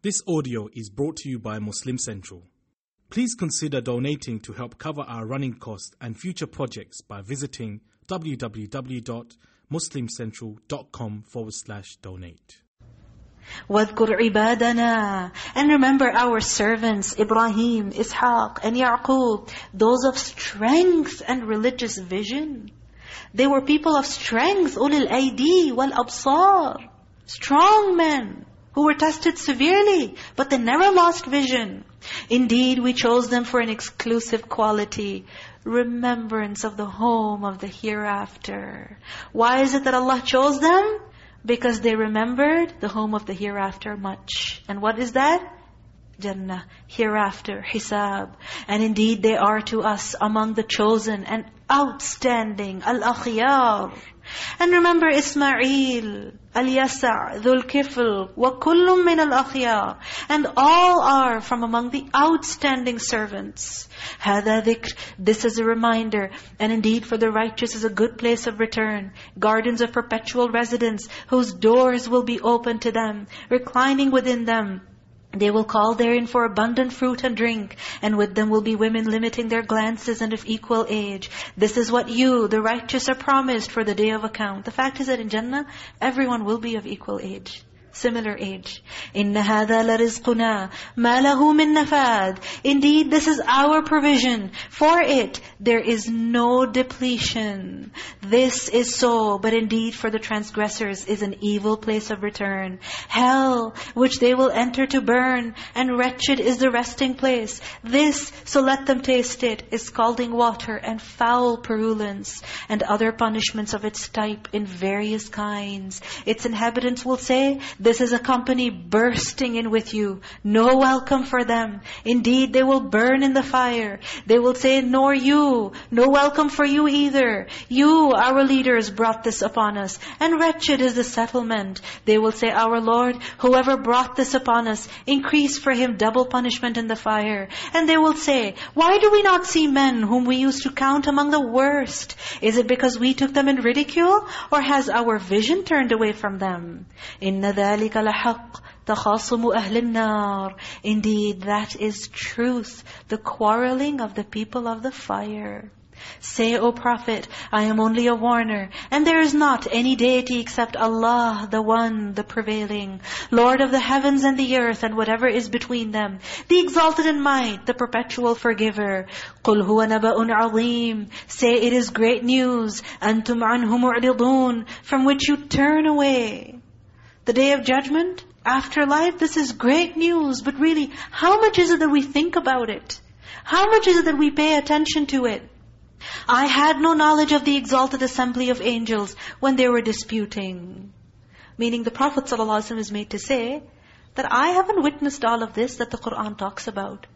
This audio is brought to you by Muslim Central. Please consider donating to help cover our running costs and future projects by visiting www.muslimcentral.com forward slash donate. وَاذْكُرْ عِبَادَنَا And remember our servants, Ibrahim, Ishaq, and Yaqub, those of strength and religious vision. They were people of strength, ulil aidi wal absar. Strong men who were tested severely, but they never lost vision. Indeed, we chose them for an exclusive quality, remembrance of the home of the hereafter. Why is it that Allah chose them? Because they remembered the home of the hereafter much. And what is that? Jannah, hereafter, hisab. And indeed they are to us among the chosen and outstanding, al-akhyar. And remember Ismail, Al-Yasa' Dhul Kifl, وَكُلُّم مِّنَ الْأَخْيَارِ And all are from among the outstanding servants. هَذَا ذِكْرِ This is a reminder. And indeed for the righteous is a good place of return. Gardens of perpetual residence, whose doors will be open to them, reclining within them. They will call therein for abundant fruit and drink, and with them will be women limiting their glances and of equal age. This is what you, the righteous, are promised for the day of account. The fact is that in Jannah, everyone will be of equal age similar age. إِنَّ هَذَا لَرِزْقُنَا مَا لَهُ مِن نَفَادٍ Indeed, this is our provision. For it, there is no depletion. This is so, but indeed for the transgressors is an evil place of return. Hell, which they will enter to burn, and wretched is the resting place. This, so let them taste it, is scalding water and foul purulence, and other punishments of its type in various kinds. Its inhabitants will say, this is a company bursting in with you. No welcome for them. Indeed, they will burn in the fire. They will say, nor you. No welcome for you either. You, our leaders, brought this upon us. And wretched is the settlement. They will say, our Lord, whoever brought this upon us, increase for him double punishment in the fire. And they will say, why do we not see men whom we used to count among the worst? Is it because we took them in ridicule? Or has our vision turned away from them? إِنَّ ذَلِكَ لَحَقٌّ تَخَاصُمُ أَهْلِ النَّارِ Indeed, that is truth, the quarreling of the people of the fire. Say, O Prophet, I am only a warner, and there is not any deity except Allah, the One, the Prevailing, Lord of the heavens and the earth and whatever is between them, the exalted in might, the perpetual forgiver. قُلْ هُوَ نَبَأٌ عَظِيمٌ Say, it is great news, أَنْتُمْ عَنْهُ مُعْرِضُونَ From which you turn away. The Day of Judgment, afterlife, this is great news. But really, how much is it that we think about it? How much is it that we pay attention to it? I had no knowledge of the exalted assembly of angels when they were disputing. Meaning the Prophet ﷺ is made to say that I haven't witnessed all of this that the Qur'an talks about.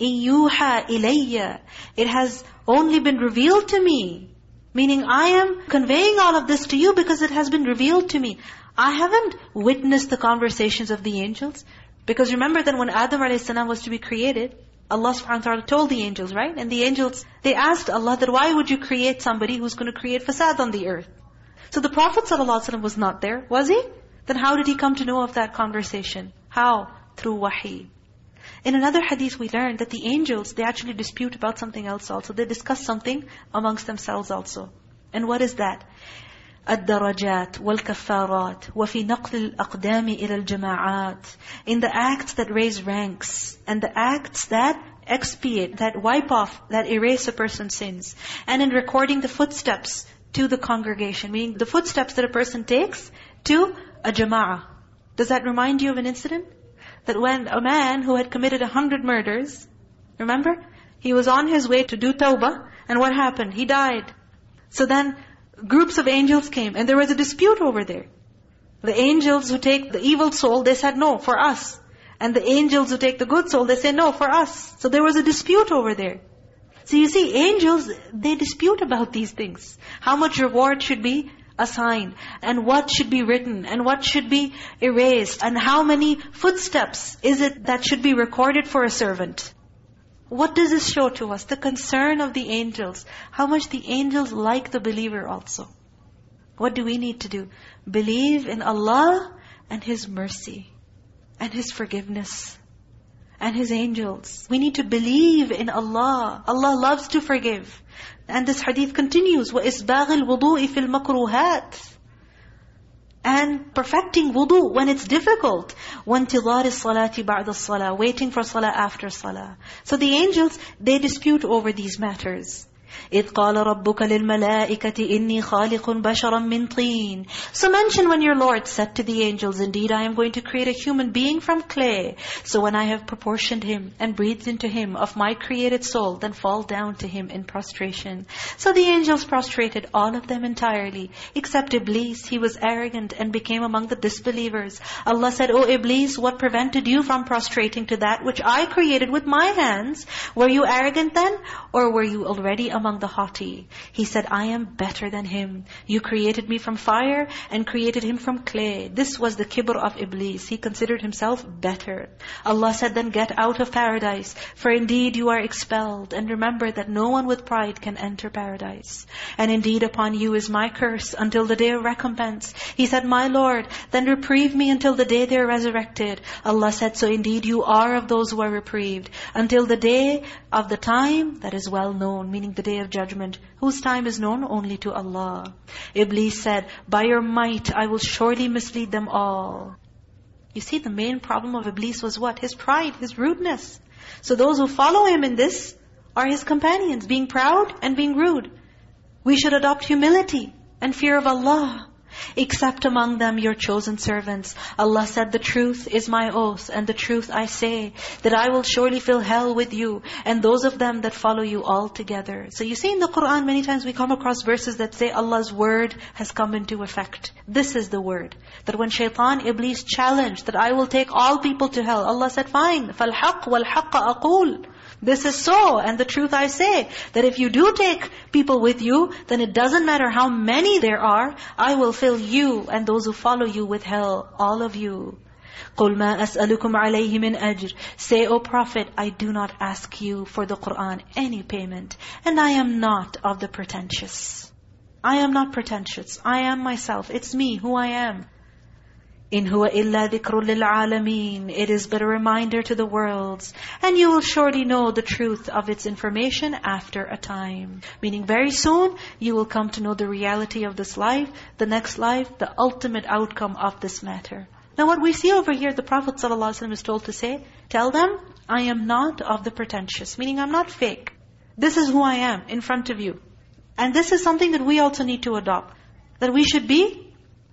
إِيُّوحَا إِلَيَّ It has only been revealed to me. Meaning I am conveying all of this to you because it has been revealed to me. I haven't witnessed the conversations of the angels. Because remember that when Adam a.s. was to be created, Allah subhanahu wa ta'ala told the angels, right? And the angels, they asked Allah that why would you create somebody who's going to create fasad on the earth? So the Prophet ﷺ was not there, was he? Then how did he come to know of that conversation? How? Through wahi. In another hadith we learned that the angels, they actually dispute about something else also. They discuss something amongst themselves also. And what is that? الدرجات والكفارات وفي نقل الأقدام إلى الجماعات in the acts that raise ranks and the acts that expiate, that wipe off, that erase a person's sins and in recording the footsteps to the congregation meaning the footsteps that a person takes to a jama'ah does that remind you of an incident? That when a man who had committed a hundred murders remember? He was on his way to do tawbah and what happened? He died so then groups of angels came and there was a dispute over there. The angels who take the evil soul, they said no, for us. And the angels who take the good soul, they say no, for us. So there was a dispute over there. So you see, angels, they dispute about these things. How much reward should be assigned, and what should be written, and what should be erased, and how many footsteps is it that should be recorded for a servant. What does this show to us? The concern of the angels. How much the angels like the believer also. What do we need to do? Believe in Allah and His mercy. and His forgiveness and His angels. We need to believe in Allah. Allah loves to forgive. And this hadith continues, وَإِسْبَاغِ الْوُضُوءِ فِي الْمَكْرُوهَاتِ and perfecting wudu when it's difficult. وَانْتِظَارِ الصَّلَاةِ بَعْدَ الصَّلَاةِ Waiting for salah after salah. So the angels, they dispute over these matters. إِذْ قَالَ رَبُّكَ لِلْمَلَائِكَةِ إِنِّي خَالِقٌ بَشَرًا مِّن طِينٍ So mention when your Lord said to the angels, Indeed, I am going to create a human being from clay. So when I have proportioned him and breathed into him of my created soul, then fall down to him in prostration. So the angels prostrated, all of them entirely, except Iblis. He was arrogant and became among the disbelievers. Allah said, O Iblis, what prevented you from prostrating to that which I created with my hands? Were you arrogant then? Or were you already among among the haughty. He said, I am better than him. You created me from fire and created him from clay. This was the kibr of Iblis. He considered himself better. Allah said, then get out of paradise, for indeed you are expelled. And remember that no one with pride can enter paradise. And indeed upon you is my curse until the day of recompense. He said, my Lord, then reprieve me until the day they are resurrected. Allah said, so indeed you are of those who are reprieved until the day of the time that is well known, meaning the day day of judgment, whose time is known only to Allah. Iblis said, by your might I will surely mislead them all. You see, the main problem of Iblis was what? His pride, his rudeness. So those who follow him in this are his companions, being proud and being rude. We should adopt humility and fear of Allah except among them your chosen servants. Allah said, the truth is my oath, and the truth I say, that I will surely fill hell with you, and those of them that follow you all together. So you see in the Qur'an, many times we come across verses that say Allah's word has come into effect. This is the word. That when shaitan, Iblis challenged that I will take all people to hell, Allah said, fine, فَالْحَقْ وَالْحَقَّ أَقُولُ this is so, and the truth I say, that if you do take people with you, then it doesn't matter how many there are, I will fill you and those who follow you with hell, all of you. قُلْ مَا أَسْأَلُكُمْ عَلَيْهِ مِنْ أَجْرٍ Say, O Prophet, I do not ask you for the Qur'an any payment, and I am not of the pretentious. I am not pretentious. I am myself. It's me, who I am. In huwa illa dhikrun lil alameen. It is but a reminder to the worlds. And you will surely know the truth of its information after a time. Meaning very soon, you will come to know the reality of this life, the next life, the ultimate outcome of this matter. Now what we see over here, the Prophet ﷺ is told to say, tell them, I am not of the pretentious. Meaning I'm not fake. This is who I am in front of you. And this is something that we also need to adopt. That we should be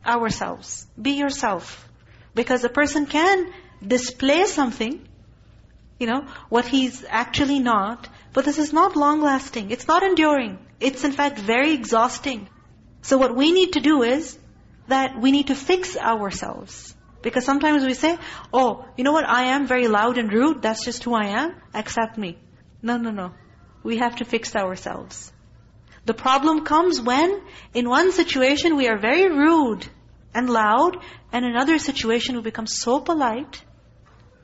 ourselves. Be yourself. Because a person can display something, you know, what he's actually not, but this is not long-lasting. It's not enduring. It's in fact very exhausting. So what we need to do is that we need to fix ourselves. Because sometimes we say, oh, you know what, I am very loud and rude, that's just who I am, accept me. No, no, no. We have to fix ourselves. The problem comes when, in one situation, we are very rude and loud, and in another situation, we become so polite,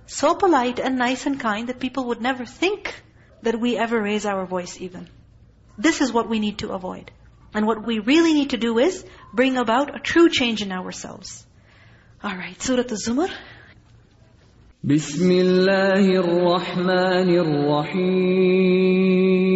so polite and nice and kind that people would never think that we ever raise our voice even. This is what we need to avoid. And what we really need to do is bring about a true change in ourselves. All right, Surah Al-Zumar. Bismillahirrahmanirrahim.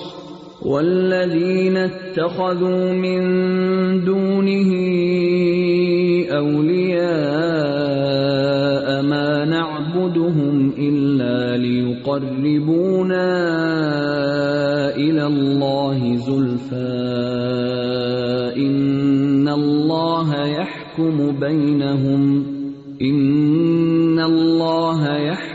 والذين اتخذوا من دونه أولياء ما نعبدهم إلا ليقربونا إلى الله زلفى إن الله يحكم بينهم إن الله يحكم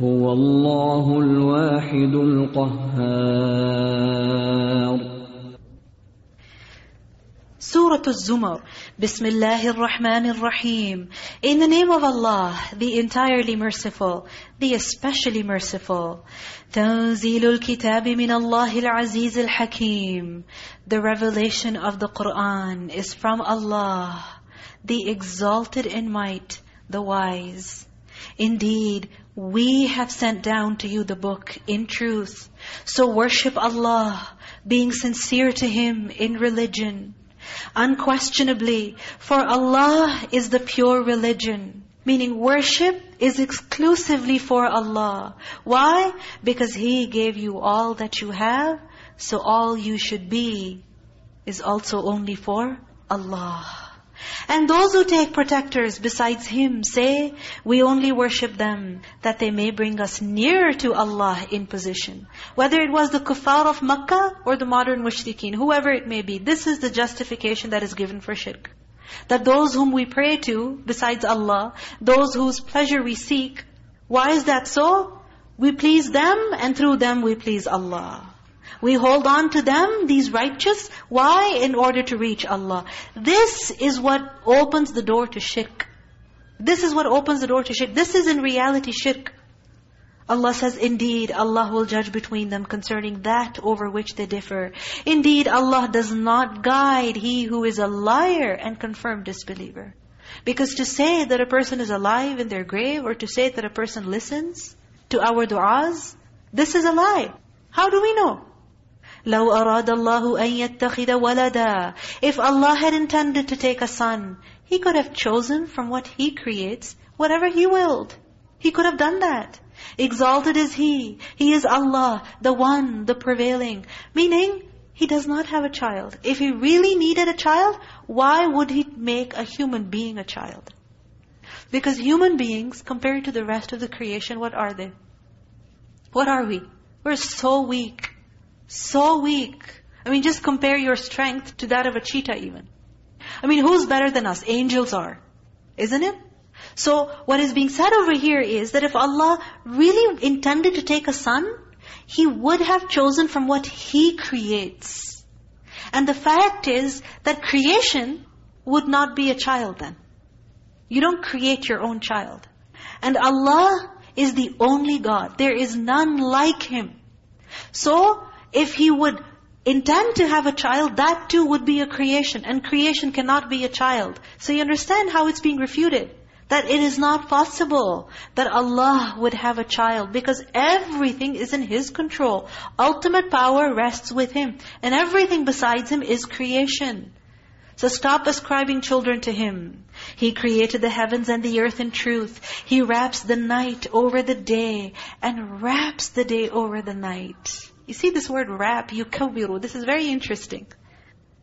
هو الله الواحد القهار Surah Az-Zumar. Bismillahir Rahmanir Rahim. In the name of Allah, the entirely merciful, the especially merciful. تنزيل الكتاب من الله العزيز الحكيم. The revelation of the Qur'an is from Allah, the exalted in might, the wise. Indeed, we have sent down to you the book in truth. So worship Allah, being sincere to Him in religion. Unquestionably, for Allah is the pure religion. Meaning worship is exclusively for Allah. Why? Because He gave you all that you have, so all you should be is also only for Allah. And those who take protectors besides Him say, we only worship them that they may bring us nearer to Allah in position. Whether it was the kuffar of Makkah or the modern mushrikeen, whoever it may be, this is the justification that is given for shirk. That those whom we pray to besides Allah, those whose pleasure we seek, why is that so? We please them and through them we please Allah. We hold on to them, these righteous. Why? In order to reach Allah. This is what opens the door to shirk. This is what opens the door to shirk. This is in reality shirk. Allah says, Indeed, Allah will judge between them concerning that over which they differ. Indeed, Allah does not guide he who is a liar and confirmed disbeliever. Because to say that a person is alive in their grave, or to say that a person listens to our du'as, this is a lie. How do we know? لو أراد الله أن يتخذ ولدا If Allah had intended to take a son, He could have chosen from what He creates, whatever He willed. He could have done that. Exalted is He. He is Allah, the One, the Prevailing. Meaning, He does not have a child. If He really needed a child, why would He make a human being a child? Because human beings, compared to the rest of the creation, what are they? What are we? We're so weak. So weak. I mean, just compare your strength to that of a cheetah even. I mean, who's better than us? Angels are. Isn't it? So, what is being said over here is that if Allah really intended to take a son, He would have chosen from what He creates. And the fact is that creation would not be a child then. You don't create your own child. And Allah is the only God. There is none like Him. So, if he would intend to have a child, that too would be a creation. And creation cannot be a child. So you understand how it's being refuted. That it is not possible that Allah would have a child because everything is in His control. Ultimate power rests with Him. And everything besides Him is creation. So stop ascribing children to Him. He created the heavens and the earth in truth. He wraps the night over the day and wraps the day over the night. You see this word wrap, yukawwiru. This is very interesting.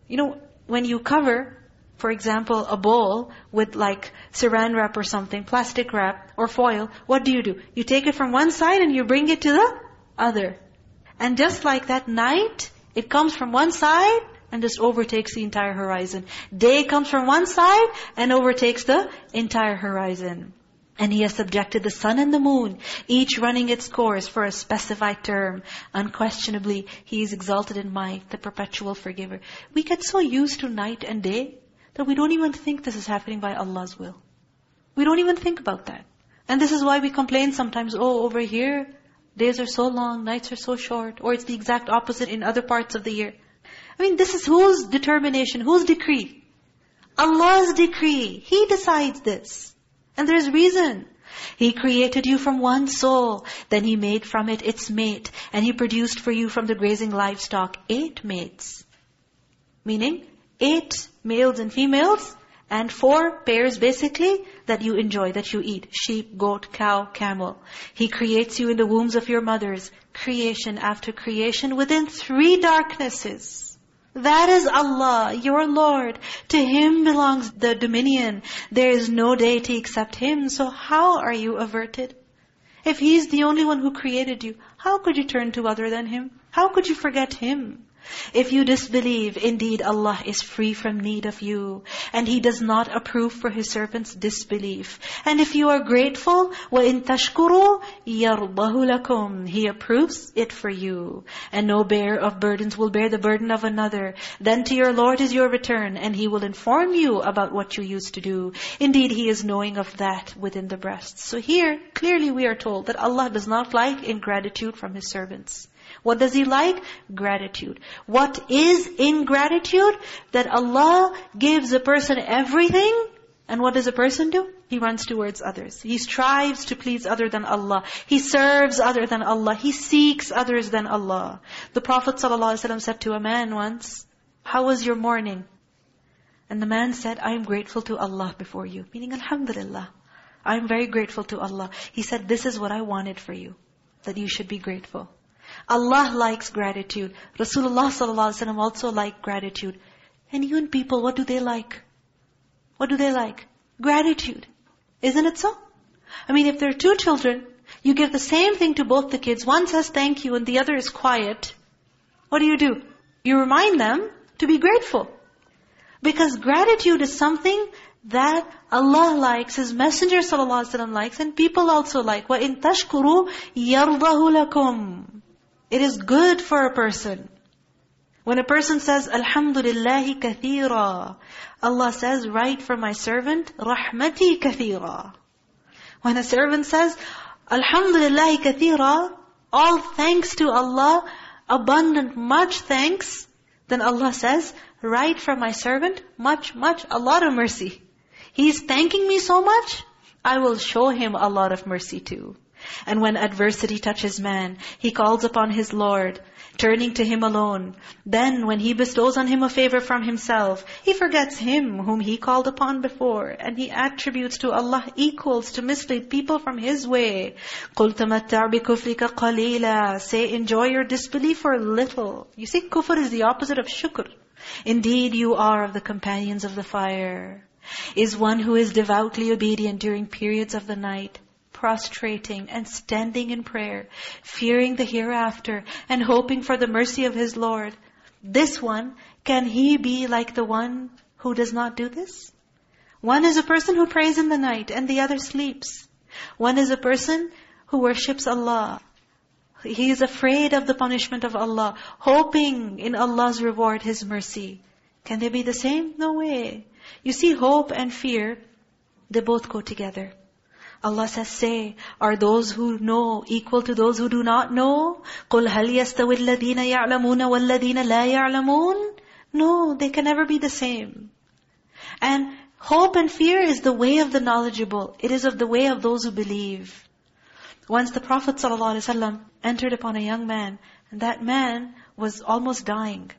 You know, when you cover, for example, a bowl with like saran wrap or something, plastic wrap or foil, what do you do? You take it from one side and you bring it to the other. And just like that night, it comes from one side and just overtakes the entire horizon. Day comes from one side and overtakes the entire horizon. And He has subjected the sun and the moon, each running its course for a specified term. Unquestionably, He is exalted in might, the perpetual forgiver. We get so used to night and day that we don't even think this is happening by Allah's will. We don't even think about that. And this is why we complain sometimes, oh, over here, days are so long, nights are so short. Or it's the exact opposite in other parts of the year. I mean, this is whose determination, whose decree? Allah's decree. He decides this. And there's reason. He created you from one soul. Then He made from it its mate. And He produced for you from the grazing livestock eight mates. Meaning, eight males and females, and four pairs basically that you enjoy, that you eat. Sheep, goat, cow, camel. He creates you in the wombs of your mothers. Creation after creation within three darknesses. That is Allah, your Lord. To Him belongs the dominion. There is no deity except Him. So how are you averted? If He's the only one who created you, how could you turn to other than Him? How could you forget Him? If you disbelieve, indeed Allah is free from need of you. And He does not approve for His servants disbelief. And if you are grateful, وَإِن تَشْكُرُوا يَرْضَهُ لَكُمْ He approves it for you. And no bearer of burdens will bear the burden of another. Then to your Lord is your return, and He will inform you about what you used to do. Indeed, He is knowing of that within the breasts. So here, clearly we are told that Allah does not like ingratitude from His servants. What does He like? Gratitude. What is ingratitude? That Allah gives a person everything, and what does a person do? He runs towards others. He strives to please other than Allah. He serves other than Allah. He seeks others than Allah. The Prophet ﷺ said to a man once, How was your morning? And the man said, I am grateful to Allah before you. Meaning, Alhamdulillah. I am very grateful to Allah. He said, this is what I wanted for you. That you should be grateful. Allah likes gratitude. Rasulullah ﷺ also liked gratitude. And even people, what do they like? What do they like? Gratitude. Isn't it so? I mean, if there are two children, you give the same thing to both the kids. One says thank you and the other is quiet. What do you do? You remind them to be grateful. Because gratitude is something that Allah likes, His Messenger ﷺ likes, and people also like. وَإِن تَشْكُرُوا يَرْضَهُ لَكُمْ it is good for a person. When a person says, Alhamdulillahi kathira, Allah says, write for my servant, Rahmati kathira. When a servant says, Alhamdulillahi kathira, all thanks to Allah, abundant, much thanks, then Allah says, write for my servant, much, much, a lot of mercy. He's thanking me so much, I will show him a lot of mercy too. And when adversity touches man, he calls upon his Lord, turning to Him alone. Then when He bestows on him a favor from Himself, he forgets Him whom he called upon before, and he attributes to Allah equals to mislead people from His way. قُلْ تَمَتَّعْ بِكُفْرِكَ قَلِيلًا Say, enjoy your disbelief for a little. You see, kufr is the opposite of shukr. Indeed, you are of the companions of the fire. Is one who is devoutly obedient during periods of the night, prostrating and standing in prayer, fearing the hereafter and hoping for the mercy of his Lord. This one, can he be like the one who does not do this? One is a person who prays in the night and the other sleeps. One is a person who worships Allah. He is afraid of the punishment of Allah, hoping in Allah's reward, His mercy. Can they be the same? No way. You see, hope and fear, they both go together. Allah says, say, are those who know equal to those who do not know? قُلْ هَلْ يَسْتَوِ الَّذِينَ يَعْلَمُونَ وَالَّذِينَ لَا يَعْلَمُونَ No, they can never be the same. And hope and fear is the way of the knowledgeable. It is of the way of those who believe. Once the Prophet ﷺ entered upon a young man, and that man was almost dying.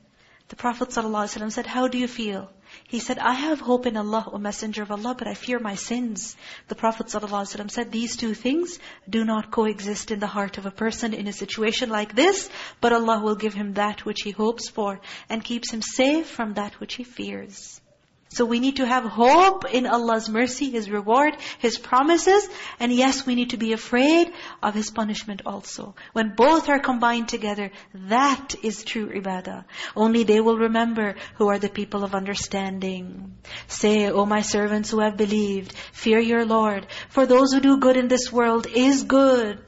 The Prophet ﷺ said, how do you feel? He said, I have hope in Allah, O Messenger of Allah, but I fear my sins. The Prophet ﷺ said, these two things do not coexist in the heart of a person in a situation like this, but Allah will give him that which he hopes for and keeps him safe from that which he fears. So we need to have hope in Allah's mercy, His reward, His promises. And yes, we need to be afraid of His punishment also. When both are combined together, that is true ibadah. Only they will remember who are the people of understanding. Say, O my servants who have believed, fear your Lord. For those who do good in this world is good.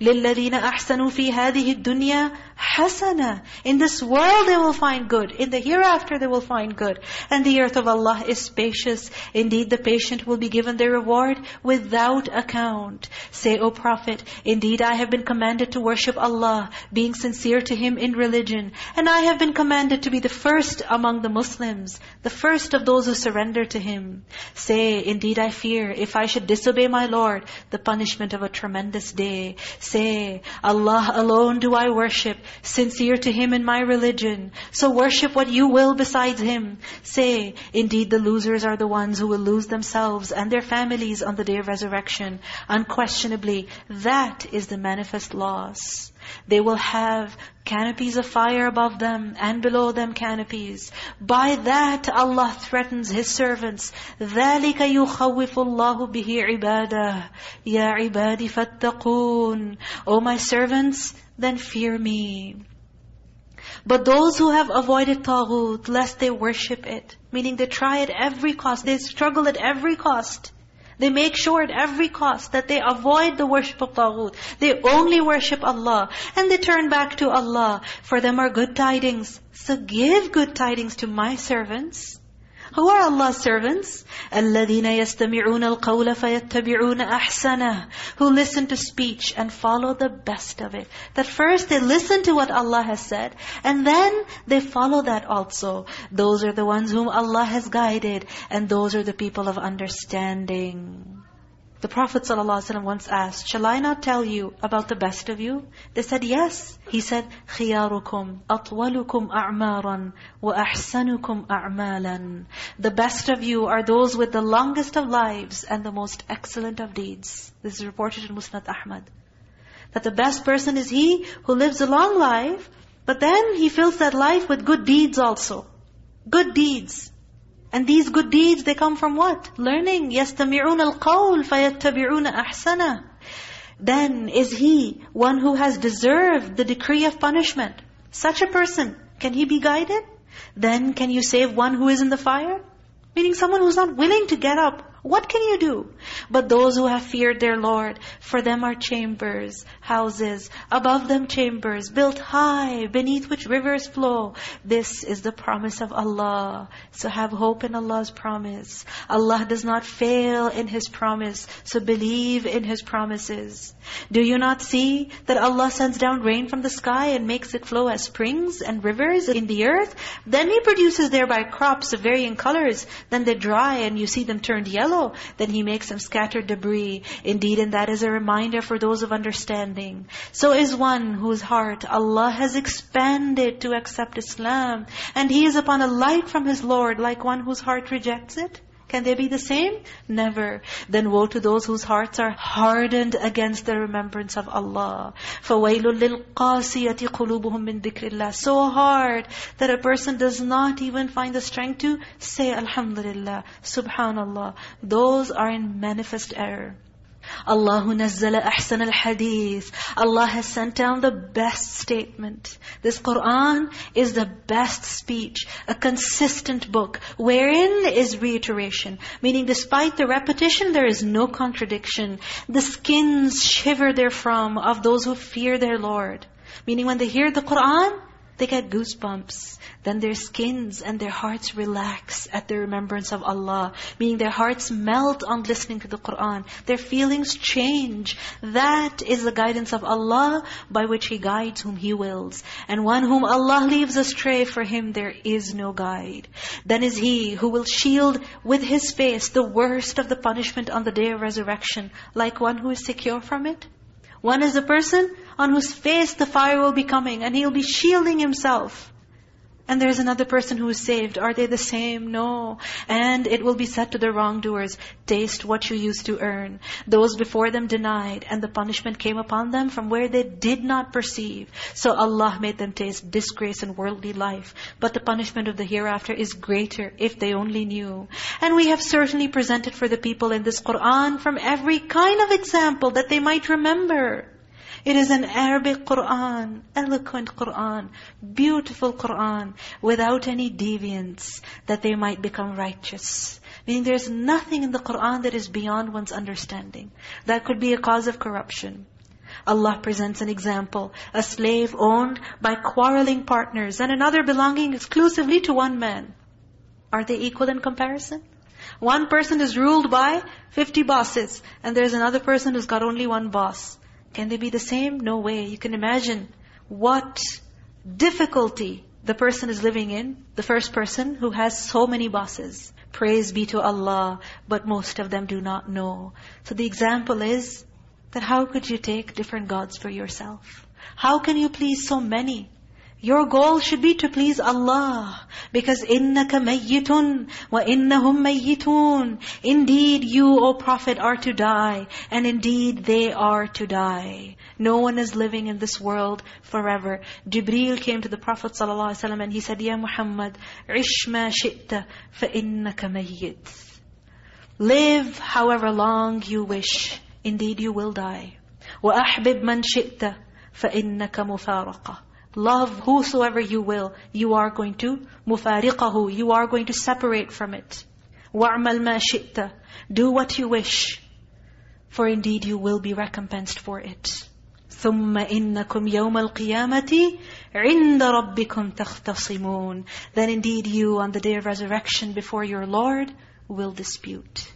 لِلَّذِينَ أَحْسَنُوا فِي هَذِهِ الدُّنْيَا hasana. In this world they will find good. In the hereafter they will find good. And the earth of Allah is spacious. Indeed, the patient will be given their reward without account. Say, O Prophet, indeed I have been commanded to worship Allah, being sincere to Him in religion. And I have been commanded to be the first among the Muslims, the first of those who surrender to Him. Say, indeed I fear, if I should disobey my Lord, the punishment of a tremendous day. Say, Allah alone do I worship, sincere to Him in my religion. So worship what you will besides Him. Say, indeed the losers are the ones who will lose themselves and their families on the day of resurrection. Unquestionably, that is the manifest loss. They will have canopies of fire above them and below them canopies. By that Allah threatens His servants. ذَلِكَ يُخَوِّفُ اللَّهُ بِهِ عِبَادَهُ يَا عِبَادِ فَاتَّقُونَ O my servants, then fear me. But those who have avoided Taghut, lest they worship it, meaning they try at every cost, they struggle at every cost, they make sure at every cost that they avoid the worship of taghut. They only worship Allah. And they turn back to Allah. For them are good tidings. So give good tidings to my servants. Who are Allah's servants? الَّذِينَ يَسْتَمِعُونَ الْقَوْلَ فَيَتَّبِعُونَ أَحْسَنَهُ Who listen to speech and follow the best of it. That first they listen to what Allah has said, and then they follow that also. Those are the ones whom Allah has guided, and those are the people of understanding. The Prophet ﷺ once asked, Shall I not tell you about the best of you? They said, yes. He said, خِيَارُكُمْ أَطْوَلُكُمْ أَعْمَارًا وَأَحْسَنُكُمْ أَعْمَالًا The best of you are those with the longest of lives and the most excellent of deeds. This is reported in Musnad Ahmad. That the best person is he who lives a long life, but then he fills that life with good deeds also. Good deeds. And these good deeds, they come from what? Learning. يَسْتَمِعُونَ الْقَوْلِ فَيَتَّبِعُونَ أَحْسَنَهُ Then is he one who has deserved the decree of punishment. Such a person, can he be guided? Then can you save one who is in the fire? Meaning someone who's not willing to get up. what can you do? But those who have feared their Lord, for them are chambers, houses, above them chambers, built high, beneath which rivers flow. This is the promise of Allah. So have hope in Allah's promise. Allah does not fail in His promise, so believe in His promises. Do you not see that Allah sends down rain from the sky and makes it flow as springs and rivers in the earth? Then He produces thereby crops of varying colors. Then they dry and you see them turned yellow yellow, then He makes them scatter debris. Indeed, and that is a reminder for those of understanding. So is one whose heart Allah has expanded to accept Islam. And he is upon a light from his Lord like one whose heart rejects it. Can they be the same? Never. Then woe to those whose hearts are hardened against the remembrance of Allah. فَوَيْلٌ لِلْقَاسِيَةِ قُلُوبُهُم مِّن ذِكْرِ اللَّهِ So hard that a person does not even find the strength to say Alhamdulillah, Subhanallah. Those are in manifest error. Allahu nazzala ahsan al-hadith. Allah has sent down the best statement. This Qur'an is the best speech, a consistent book, wherein is reiteration. Meaning despite the repetition, there is no contradiction. The skins shiver therefrom of those who fear their Lord. Meaning when they hear the Qur'an, they get goosebumps. Then their skins and their hearts relax at the remembrance of Allah. Meaning their hearts melt on listening to the Qur'an. Their feelings change. That is the guidance of Allah by which He guides whom He wills. And one whom Allah leaves astray, for him there is no guide. Then is he who will shield with his face the worst of the punishment on the day of resurrection, like one who is secure from it. One is a person on whose face the fire will be coming and he'll be shielding himself. And there's another person who is saved. Are they the same? No. And it will be said to the wrongdoers, taste what you used to earn. Those before them denied, and the punishment came upon them from where they did not perceive. So Allah made them taste disgrace in worldly life. But the punishment of the hereafter is greater if they only knew. And we have certainly presented for the people in this Qur'an from every kind of example that they might remember. It is an Arabic Qur'an, eloquent Qur'an, beautiful Qur'an, without any deviance, that they might become righteous. Meaning there's nothing in the Qur'an that is beyond one's understanding. That could be a cause of corruption. Allah presents an example. A slave owned by quarreling partners and another belonging exclusively to one man. Are they equal in comparison? One person is ruled by 50 bosses and there's another person who's got only one boss. Can they be the same? No way. You can imagine what difficulty the person is living in. The first person who has so many bosses. Praise be to Allah, but most of them do not know. So the example is that how could you take different gods for yourself? How can you please so many? Your goal should be to please Allah. Because إِنَّكَ مَيِّتٌ وَإِنَّهُمْ مَيِّتُونَ Indeed, you, O Prophet, are to die. And indeed, they are to die. No one is living in this world forever. Jibreel came to the Prophet ﷺ and he said, Ya Muhammad, عِشْ مَا شِئْتَ فَإِنَّكَ مَيِّتٌ Live however long you wish. Indeed, you will die. وَأَحْبِبْ مَنْ شِئْتَ فَإِنَّكَ مُفَارَقَةٌ Love whosoever you will, you are going to مُفَارِقَهُ You are going to separate from it. وَعْمَلْ مَا شِئْتَ Do what you wish. For indeed you will be recompensed for it. ثُمَّ إِنَّكُمْ يَوْمَ الْقِيَامَةِ عِنْدَ رَبِّكُمْ تَخْتَصِمُونَ Then indeed you on the day of resurrection before your Lord will dispute.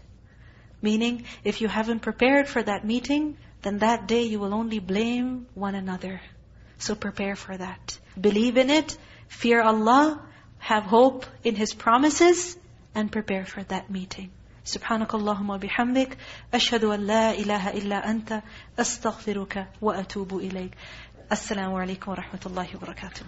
Meaning, if you haven't prepared for that meeting, then that day you will only blame one another. So prepare for that. Believe in it, fear Allah, have hope in His promises, and prepare for that meeting. سبحانك اللهم وبحمدك أشهد أن لا إله إلا أنت أستغفرك وأتوب إليك السلام عليكم ورحمة الله وبركاته